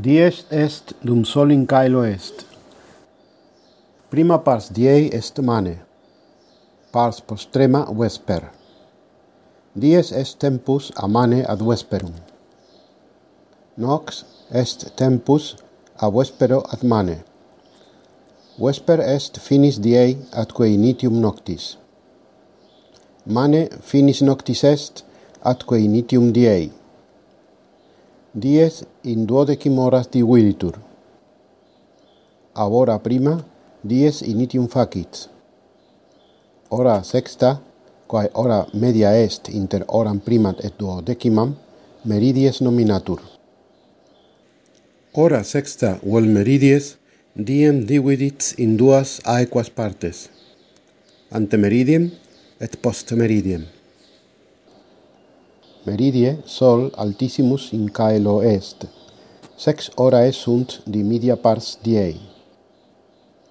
Dies est dum sol in caelo est. Prima pars diei est mane, pars postrema vesper. Dies est tempus a mane ad vesperum. Nox est tempus a vespero ad mane. Vesper est finis diei atque initium noctis. Mane finis noctis est atque initium diei dies in duodecim horas diviltur. Ab hora prima, dies initium facit. Hora sexta, quae hora media est inter horam primat et duodecimam, meridies nominatur. Hora sexta vel meridies, diem dividit in duas aequas partes, ante meridiem et post meridiem. Meridie sol altissimus in caelo est. Sex orae sunt di media pars diei.